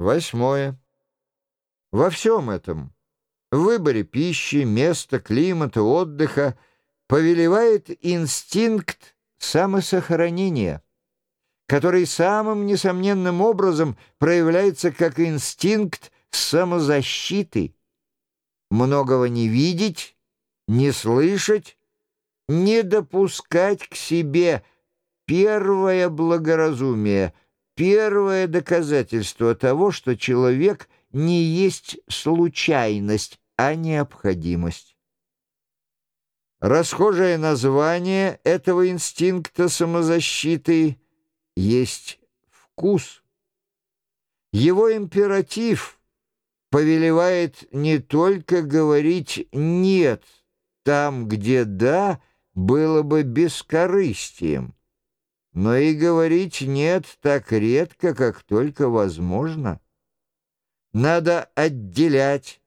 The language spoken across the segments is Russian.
Восьмое. Во всем этом, в выборе пищи, места, климата, отдыха, повелевает инстинкт самосохранения, который самым несомненным образом проявляется как инстинкт самозащиты. Многого не видеть, не слышать, не допускать к себе первое благоразумие — первое доказательство того, что человек не есть случайность, а необходимость. Расхожее название этого инстинкта самозащиты есть вкус. Его императив повелевает не только говорить «нет» там, где «да» было бы бескорыстием, но и говорить «нет» так редко, как только возможно. Надо отделять,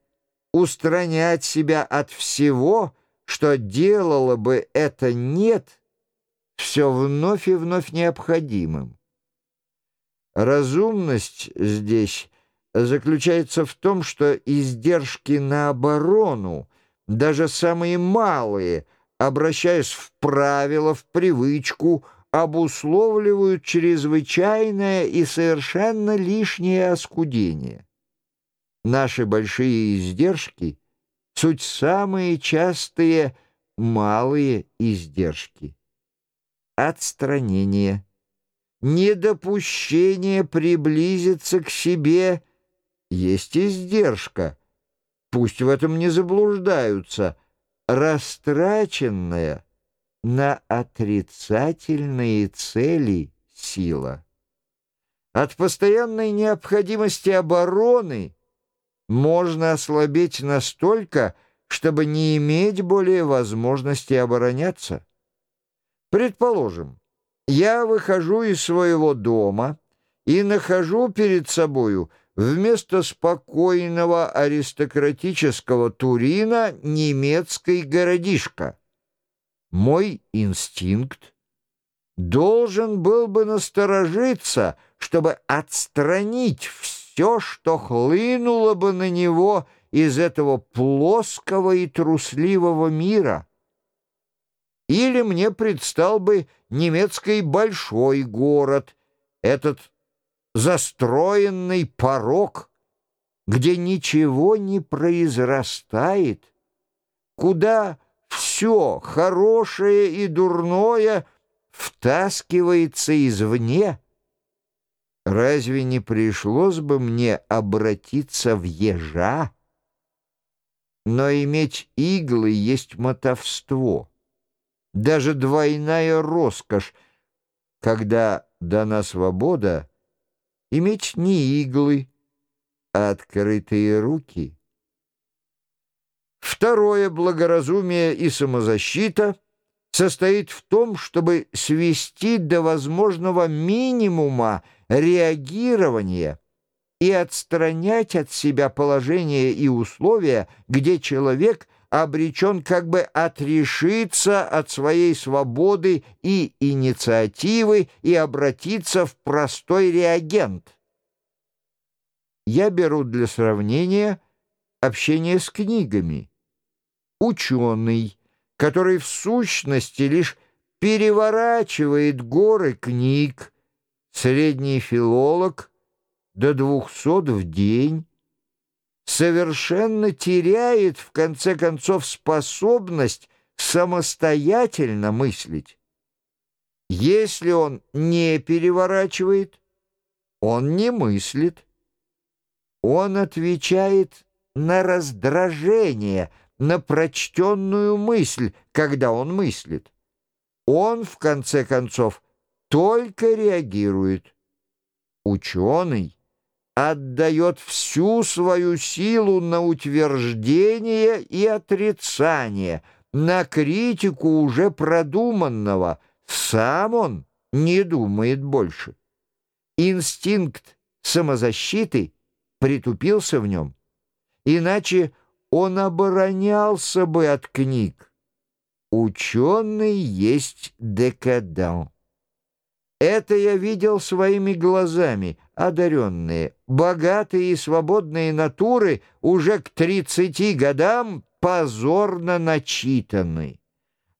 устранять себя от всего, что делало бы это «нет», все вновь и вновь необходимым. Разумность здесь заключается в том, что издержки на оборону, даже самые малые, обращаясь в правила, в привычку, обусловливают чрезвычайное и совершенно лишнее оскудение. Наши большие издержки — суть самые частые малые издержки. Отстранение, недопущение приблизиться к себе есть издержка. Пусть в этом не заблуждаются. Растраченная — на отрицательные цели сила. От постоянной необходимости обороны можно ослабеть настолько, чтобы не иметь более возможности обороняться. Предположим, я выхожу из своего дома и нахожу перед собою вместо спокойного аристократического Турина немецкий городишко — мой инстинкт должен был бы насторожиться, чтобы отстранить все, что хлынуло бы на него из этого плоского и трусливого мира. Или мне предстал бы немецкий большой город, этот застроенный порог, где ничего не произрастает, куда все хорошее и дурное втаскивается извне. Разве не пришлось бы мне обратиться в ежа? Но иметь иглы есть мотовство, даже двойная роскошь, когда дана свобода, иметь не иглы, а открытые руки — Второе благоразумие и самозащита состоит в том, чтобы свести до возможного минимума реагирования и отстранять от себя положения и условия, где человек обречен как бы отрешиться от своей свободы и инициативы и обратиться в простой реагент. Я беру для сравнения общение с книгами – ученый, который в сущности лишь переворачивает горы книг, средний филолог до двухсот в день, совершенно теряет, в конце концов, способность самостоятельно мыслить. Если он не переворачивает, он не мыслит. Он отвечает на раздражение – на прочтенную мысль, когда он мыслит. Он, в конце концов, только реагирует. Ученый отдает всю свою силу на утверждение и отрицание, на критику уже продуманного. Сам он не думает больше. Инстинкт самозащиты притупился в нем. Иначе он оборонялся бы от книг. Ученый есть декадан. Это я видел своими глазами, одаренные, богатые и свободные натуры уже к тридцати годам позорно начитаны.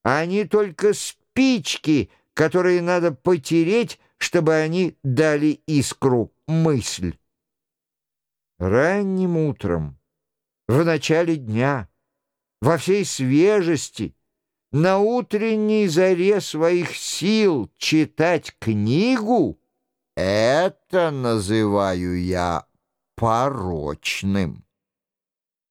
Они только спички, которые надо потереть, чтобы они дали искру мысль. Ранним утром, в начале дня, во всей свежести, на утренней заре своих сил читать книгу — это называю я порочным.